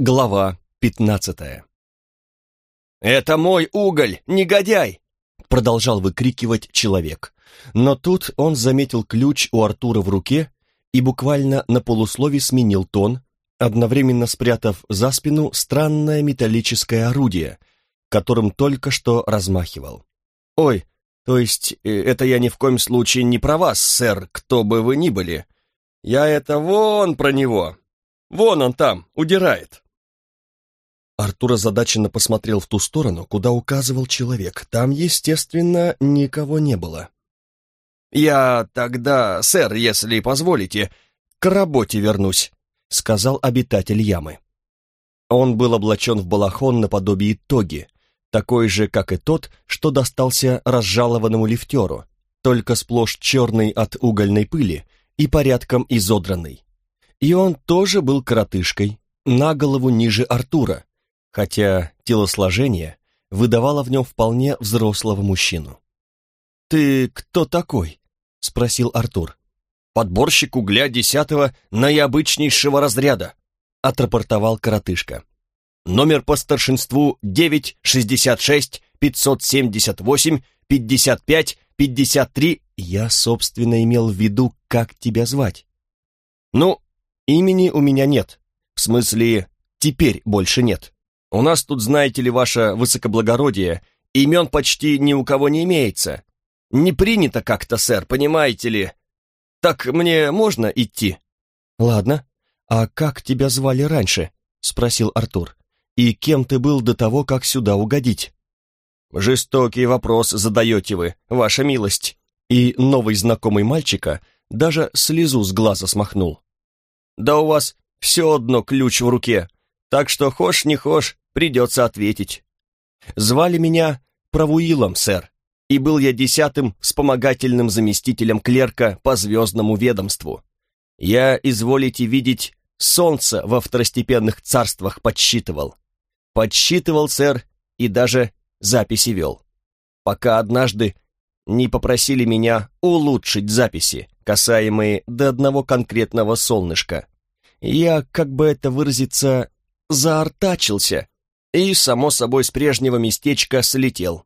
Глава пятнадцатая «Это мой уголь, негодяй!» Продолжал выкрикивать человек. Но тут он заметил ключ у Артура в руке и буквально на полуслове сменил тон, одновременно спрятав за спину странное металлическое орудие, которым только что размахивал. «Ой, то есть э, это я ни в коем случае не про вас, сэр, кто бы вы ни были. Я это вон про него. Вон он там, удирает». Артур озадаченно посмотрел в ту сторону, куда указывал человек. Там, естественно, никого не было. «Я тогда, сэр, если позволите, к работе вернусь», — сказал обитатель ямы. Он был облачен в балахон наподобие тоги, такой же, как и тот, что достался разжалованному лифтеру, только сплошь черный от угольной пыли и порядком изодранный. И он тоже был коротышкой, на голову ниже Артура, хотя телосложение выдавало в нем вполне взрослого мужчину. «Ты кто такой?» — спросил Артур. «Подборщик угля десятого наиобычнейшего разряда», — отрапортовал коротышка. «Номер по старшинству 9-66-578-55-53». Я, собственно, имел в виду, как тебя звать. «Ну, имени у меня нет. В смысле, теперь больше нет. У нас тут, знаете ли, ваше высокоблагородие, имен почти ни у кого не имеется. Не принято как-то, сэр, понимаете ли. Так мне можно идти?» «Ладно. А как тебя звали раньше?» — спросил Артур. «И кем ты был до того, как сюда угодить?» «Жестокий вопрос задаете вы, ваша милость». И новый знакомый мальчика даже слезу с глаза смахнул. «Да у вас все одно ключ в руке, так что хошь не хошь, придется ответить. Звали меня Правуилом, сэр, и был я десятым вспомогательным заместителем клерка по звездному ведомству. Я, изволите видеть, солнце во второстепенных царствах подсчитывал. Подсчитывал, сэр, и даже записи вел. Пока однажды не попросили меня улучшить записи, касаемые до одного конкретного солнышка. Я, как бы это выразиться, заортачился и, само собой, с прежнего местечка слетел.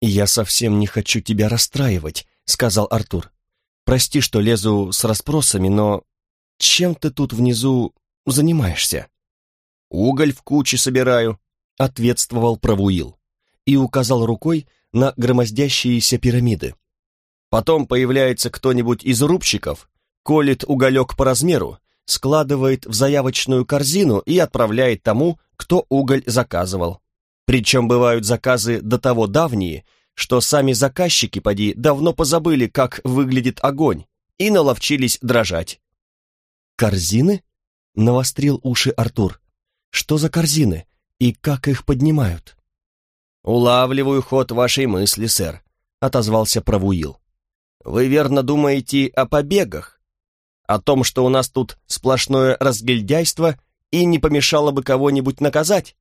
«Я совсем не хочу тебя расстраивать», — сказал Артур. «Прости, что лезу с расспросами, но чем ты тут внизу занимаешься?» «Уголь в куче собираю», — ответствовал Правуил и указал рукой на громоздящиеся пирамиды. Потом появляется кто-нибудь из рубщиков, колет уголек по размеру, складывает в заявочную корзину и отправляет тому, кто уголь заказывал. Причем бывают заказы до того давние, что сами заказчики, поди, давно позабыли, как выглядит огонь, и наловчились дрожать. «Корзины?» — навострил уши Артур. «Что за корзины и как их поднимают?» «Улавливаю ход вашей мысли, сэр», — отозвался Правуил. «Вы верно думаете о побегах? О том, что у нас тут сплошное разгильдяйство и не помешало бы кого-нибудь наказать?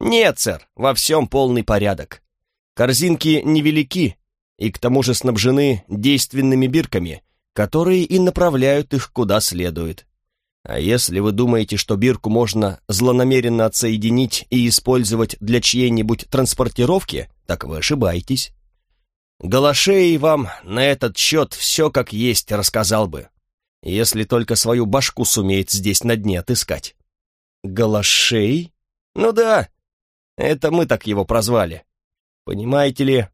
Нет, сэр, во всем полный порядок. Корзинки невелики и к тому же снабжены действенными бирками, которые и направляют их куда следует. А если вы думаете, что бирку можно злонамеренно отсоединить и использовать для чьей-нибудь транспортировки, так вы ошибаетесь. Галашей вам на этот счет все как есть рассказал бы, если только свою башку сумеет здесь на дне отыскать. Галашей? Ну да, это мы так его прозвали. Понимаете ли,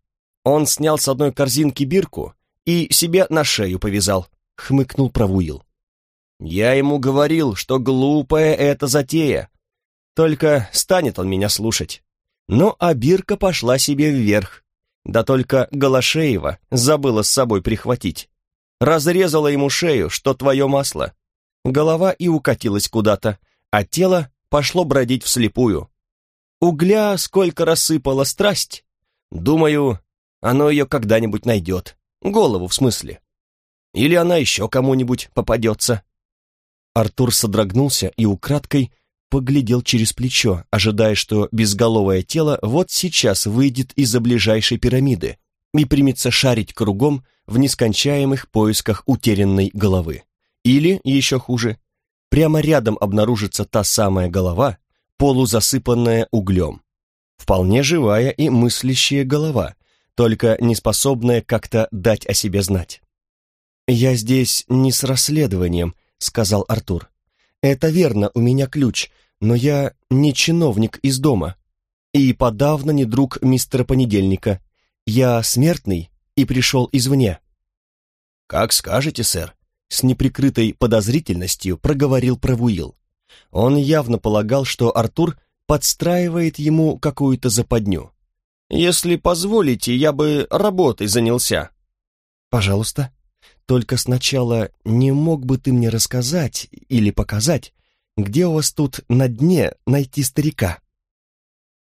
он снял с одной корзинки бирку и себе на шею повязал, хмыкнул Правуил. Я ему говорил, что глупая эта затея. Только станет он меня слушать. Ну, а бирка пошла себе вверх. Да только Голошеева забыла с собой прихватить. Разрезала ему шею, что твое масло. Голова и укатилась куда-то, а тело пошло бродить вслепую. Угля сколько рассыпала страсть. Думаю, оно ее когда-нибудь найдет. Голову, в смысле. Или она еще кому-нибудь попадется. Артур содрогнулся и украдкой поглядел через плечо, ожидая, что безголовое тело вот сейчас выйдет из-за ближайшей пирамиды и примется шарить кругом в нескончаемых поисках утерянной головы. Или, еще хуже, прямо рядом обнаружится та самая голова, полузасыпанная углем. Вполне живая и мыслящая голова, только не способная как-то дать о себе знать. «Я здесь не с расследованием», — сказал Артур. «Это верно, у меня ключ, но я не чиновник из дома и подавно не друг мистера Понедельника. Я смертный и пришел извне». «Как скажете, сэр», — с неприкрытой подозрительностью проговорил Правуил. Он явно полагал, что Артур подстраивает ему какую-то западню. «Если позволите, я бы работой занялся». «Пожалуйста. Только сначала не мог бы ты мне рассказать или показать, где у вас тут на дне найти старика?»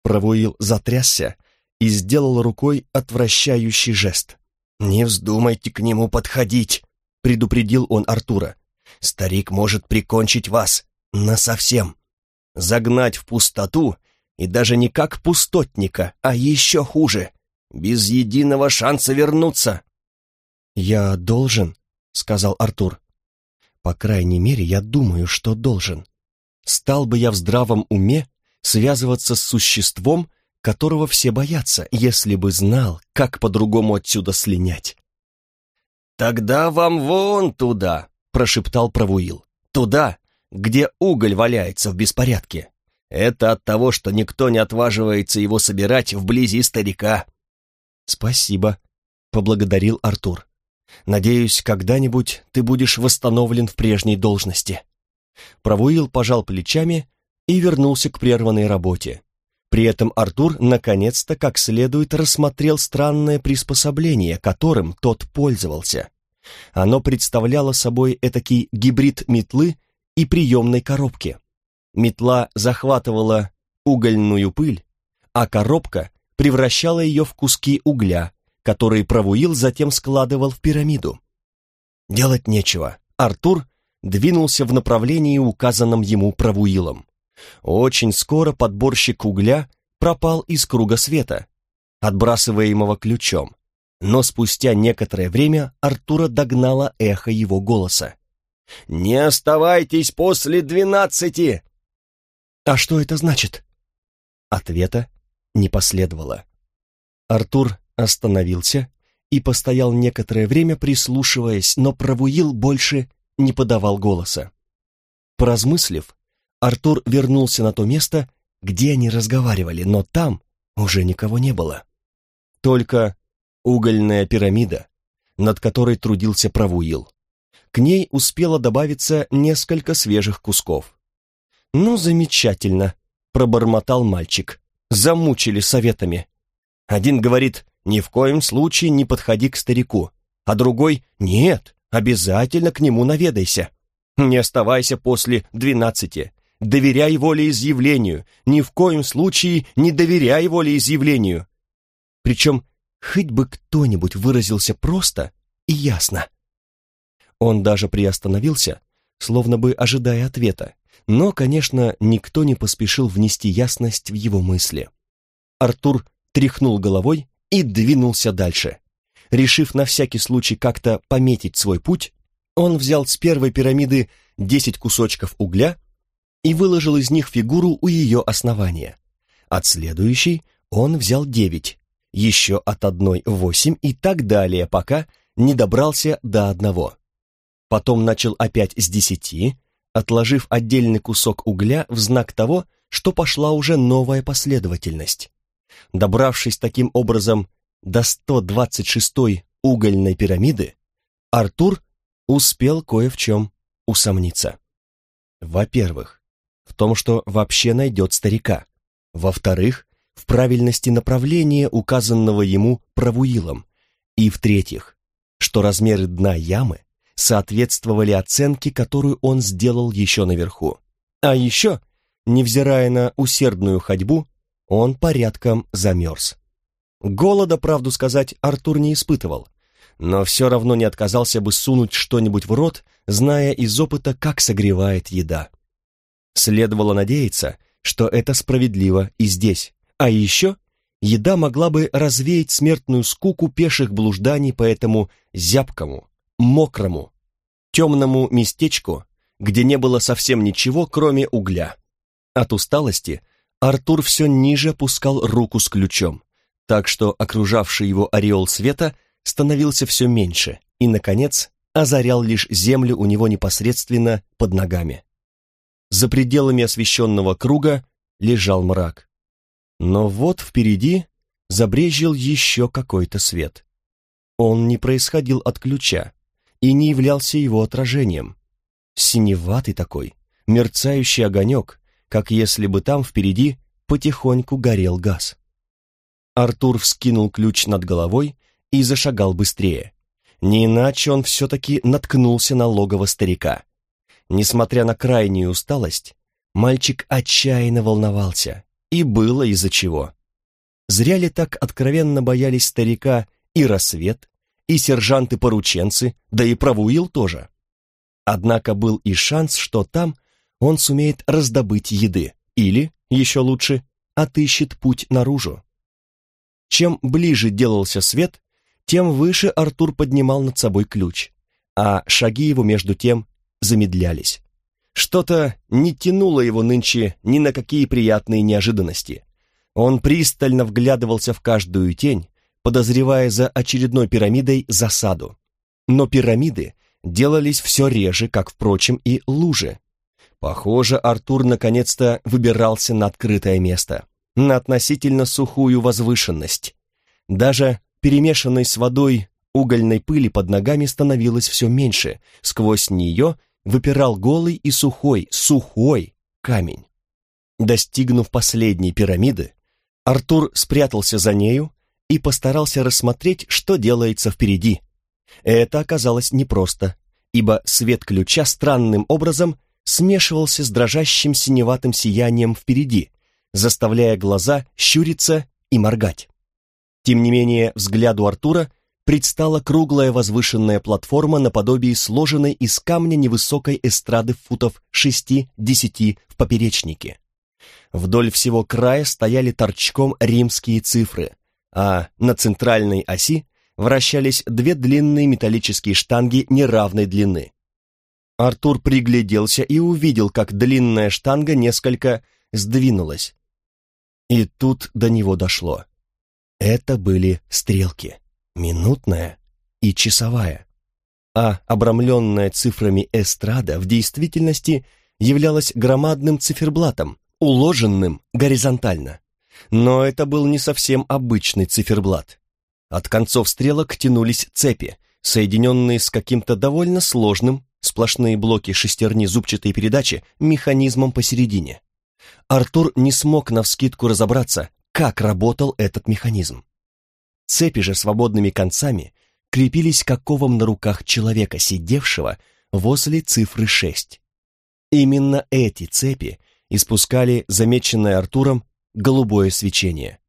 Правуил затрясся и сделал рукой отвращающий жест. «Не вздумайте к нему подходить», — предупредил он Артура. «Старик может прикончить вас насовсем, загнать в пустоту и даже не как пустотника, а еще хуже, без единого шанса вернуться». «Я должен», — сказал Артур. «По крайней мере, я думаю, что должен. Стал бы я в здравом уме связываться с существом, которого все боятся, если бы знал, как по-другому отсюда слинять. «Тогда вам вон туда», — прошептал Правуил. «Туда, где уголь валяется в беспорядке. Это от того, что никто не отваживается его собирать вблизи старика». «Спасибо», — поблагодарил Артур. «Надеюсь, когда-нибудь ты будешь восстановлен в прежней должности». Правуил пожал плечами и вернулся к прерванной работе. При этом Артур наконец-то как следует рассмотрел странное приспособление, которым тот пользовался. Оно представляло собой этакий гибрид метлы и приемной коробки. Метла захватывала угольную пыль, а коробка превращала ее в куски угля, которые Правуил затем складывал в пирамиду. Делать нечего. Артур двинулся в направлении, указанном ему Правуилом. Очень скоро подборщик угля пропал из круга света, отбрасываемого ключом, но спустя некоторое время Артура догнало эхо его голоса. «Не оставайтесь после двенадцати!» «А что это значит?» Ответа не последовало. Артур остановился и постоял некоторое время, прислушиваясь, но Правуил больше не подавал голоса. Поразмыслив, Артур вернулся на то место, где они разговаривали, но там уже никого не было. Только угольная пирамида, над которой трудился Правуил. К ней успело добавиться несколько свежих кусков. «Ну, замечательно», — пробормотал мальчик. «Замучили советами». Один говорит, «Ни в коем случае не подходи к старику», а другой «Нет, обязательно к нему наведайся». Не оставайся после двенадцати. Доверяй волеизъявлению, ни в коем случае не доверяй волеизъявлению. Причем хоть бы кто-нибудь выразился просто и ясно. Он даже приостановился, словно бы ожидая ответа, но, конечно, никто не поспешил внести ясность в его мысли. Артур тряхнул головой и двинулся дальше. Решив на всякий случай как-то пометить свой путь, он взял с первой пирамиды десять кусочков угля и выложил из них фигуру у ее основания. От следующей он взял девять, еще от одной восемь и так далее, пока не добрался до одного. Потом начал опять с десяти, отложив отдельный кусок угля в знак того, что пошла уже новая последовательность. Добравшись таким образом до 126-й угольной пирамиды, Артур успел кое в чем усомниться. Во-первых, в том, что вообще найдет старика. Во-вторых, в правильности направления, указанного ему Правуилом. И в-третьих, что размеры дна ямы соответствовали оценке, которую он сделал еще наверху. А еще, невзирая на усердную ходьбу, он порядком замерз. Голода, правду сказать, Артур не испытывал, но все равно не отказался бы сунуть что-нибудь в рот, зная из опыта, как согревает еда. Следовало надеяться, что это справедливо и здесь. А еще еда могла бы развеять смертную скуку пеших блужданий по этому зябкому, мокрому, темному местечку, где не было совсем ничего, кроме угля. От усталости Артур все ниже опускал руку с ключом, так что окружавший его ореол света становился все меньше и, наконец, озарял лишь землю у него непосредственно под ногами. За пределами освещенного круга лежал мрак. Но вот впереди забрезжил еще какой-то свет. Он не происходил от ключа и не являлся его отражением. Синеватый такой, мерцающий огонек, как если бы там впереди потихоньку горел газ. Артур вскинул ключ над головой и зашагал быстрее. Не иначе он все-таки наткнулся на логово старика. Несмотря на крайнюю усталость, мальчик отчаянно волновался, и было из-за чего. Зря ли так откровенно боялись старика и рассвет, и сержанты-порученцы, да и правуил тоже. Однако был и шанс, что там он сумеет раздобыть еды, или, еще лучше, отыщет путь наружу. Чем ближе делался свет, тем выше Артур поднимал над собой ключ, а шаги его между тем замедлялись. Что-то не тянуло его нынче ни на какие приятные неожиданности. Он пристально вглядывался в каждую тень, подозревая за очередной пирамидой засаду. Но пирамиды делались все реже, как, впрочем, и лужи. Похоже, Артур наконец-то выбирался на открытое место, на относительно сухую возвышенность. Даже перемешанной с водой угольной пыли под ногами становилось все меньше, сквозь нее выпирал голый и сухой, сухой камень. Достигнув последней пирамиды, Артур спрятался за нею и постарался рассмотреть, что делается впереди. Это оказалось непросто, ибо свет ключа странным образом смешивался с дрожащим синеватым сиянием впереди, заставляя глаза щуриться и моргать. Тем не менее, взгляду Артура предстала круглая возвышенная платформа наподобие сложенной из камня невысокой эстрады футов 6-10 в поперечнике. Вдоль всего края стояли торчком римские цифры, а на центральной оси вращались две длинные металлические штанги неравной длины. Артур пригляделся и увидел, как длинная штанга несколько сдвинулась. И тут до него дошло. Это были стрелки, минутная и часовая. А обрамленная цифрами эстрада в действительности являлась громадным циферблатом, уложенным горизонтально. Но это был не совсем обычный циферблат. От концов стрелок тянулись цепи, соединенные с каким-то довольно сложным, сплошные блоки шестерни зубчатой передачи, механизмом посередине. Артур не смог навскидку разобраться, как работал этот механизм. Цепи же свободными концами крепились к оковам на руках человека, сидевшего возле цифры 6. Именно эти цепи испускали замеченное Артуром голубое свечение.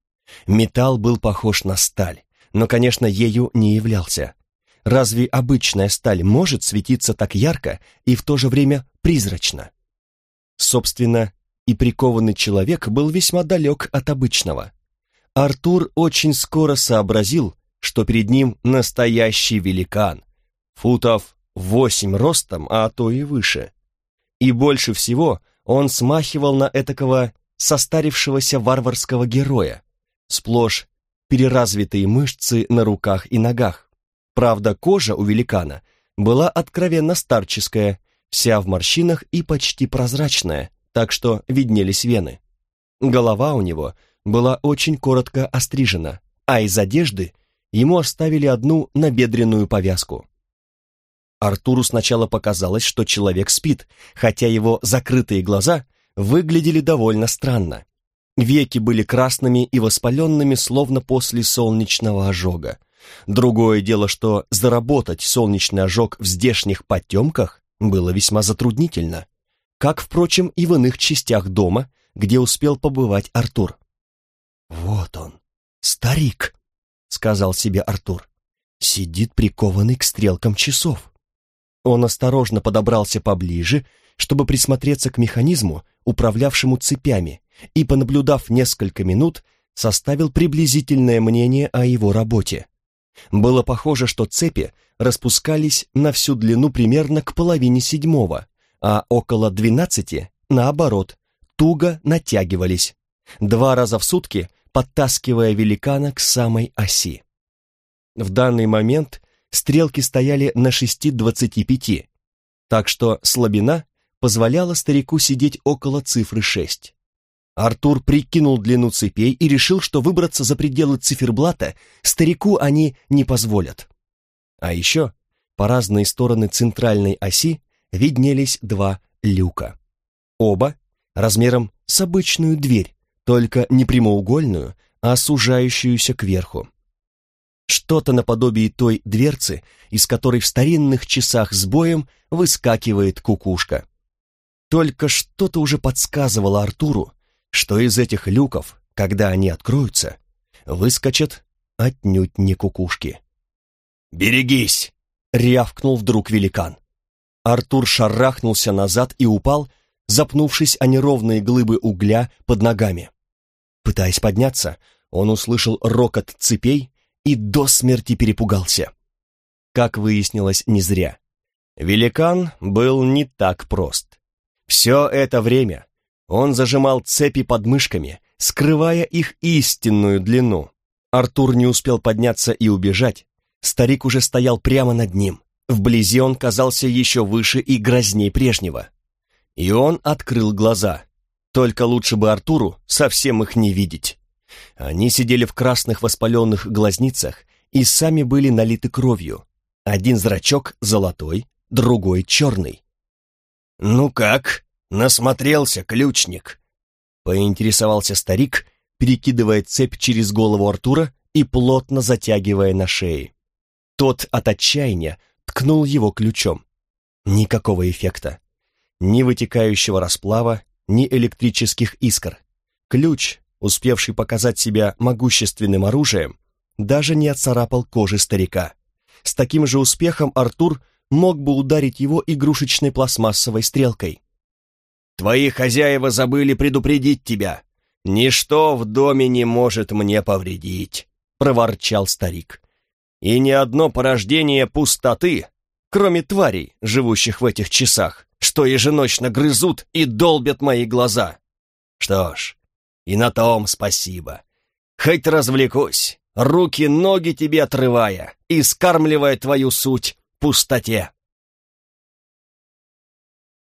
Металл был похож на сталь, но, конечно, ею не являлся. Разве обычная сталь может светиться так ярко и в то же время призрачно? Собственно, и прикованный человек был весьма далек от обычного. Артур очень скоро сообразил, что перед ним настоящий великан, футов восемь ростом, а то и выше. И больше всего он смахивал на этакого состарившегося варварского героя, сплошь переразвитые мышцы на руках и ногах. Правда, кожа у великана была откровенно старческая, вся в морщинах и почти прозрачная, так что виднелись вены. Голова у него была очень коротко острижена, а из одежды ему оставили одну набедренную повязку. Артуру сначала показалось, что человек спит, хотя его закрытые глаза выглядели довольно странно. Веки были красными и воспаленными, словно после солнечного ожога. Другое дело, что заработать солнечный ожог в здешних потемках было весьма затруднительно, как, впрочем, и в иных частях дома, где успел побывать Артур. «Вот он, старик», — сказал себе Артур, — «сидит прикованный к стрелкам часов. Он осторожно подобрался поближе, чтобы присмотреться к механизму, управлявшему цепями, и, понаблюдав несколько минут, составил приблизительное мнение о его работе. Было похоже, что цепи распускались на всю длину примерно к половине седьмого, а около двенадцати, наоборот, туго натягивались, два раза в сутки подтаскивая великана к самой оси. В данный момент стрелки стояли на шести двадцати пяти, так что слабина позволяла старику сидеть около цифры шесть. Артур прикинул длину цепей и решил, что выбраться за пределы циферблата старику они не позволят. А еще по разные стороны центральной оси виднелись два люка. Оба размером с обычную дверь, только не прямоугольную, а сужающуюся кверху. Что-то наподобие той дверцы, из которой в старинных часах с боем выскакивает кукушка. Только что-то уже подсказывало Артуру, что из этих люков, когда они откроются, выскочат отнюдь не кукушки. «Берегись!» — рявкнул вдруг великан. Артур шарахнулся назад и упал, запнувшись о неровные глыбы угля под ногами. Пытаясь подняться, он услышал рокот цепей и до смерти перепугался. Как выяснилось, не зря. Великан был не так прост. Все это время он зажимал цепи под мышками, скрывая их истинную длину. Артур не успел подняться и убежать. Старик уже стоял прямо над ним. Вблизи он казался еще выше и грозней прежнего. И он открыл глаза. Только лучше бы Артуру совсем их не видеть. Они сидели в красных воспаленных глазницах и сами были налиты кровью. Один зрачок золотой, другой черный. «Ну как?» «Насмотрелся, ключник!» Поинтересовался старик, перекидывая цепь через голову Артура и плотно затягивая на шее. Тот от отчаяния ткнул его ключом. Никакого эффекта. Ни вытекающего расплава, ни электрических искр. Ключ, успевший показать себя могущественным оружием, даже не отцарапал кожи старика. С таким же успехом Артур мог бы ударить его игрушечной пластмассовой стрелкой. Твои хозяева забыли предупредить тебя. Ничто в доме не может мне повредить», — проворчал старик. «И ни одно порождение пустоты, кроме тварей, живущих в этих часах, что еженочно грызут и долбят мои глаза. Что ж, и на том спасибо. Хоть развлекусь, руки-ноги тебе отрывая и скармливая твою суть пустоте».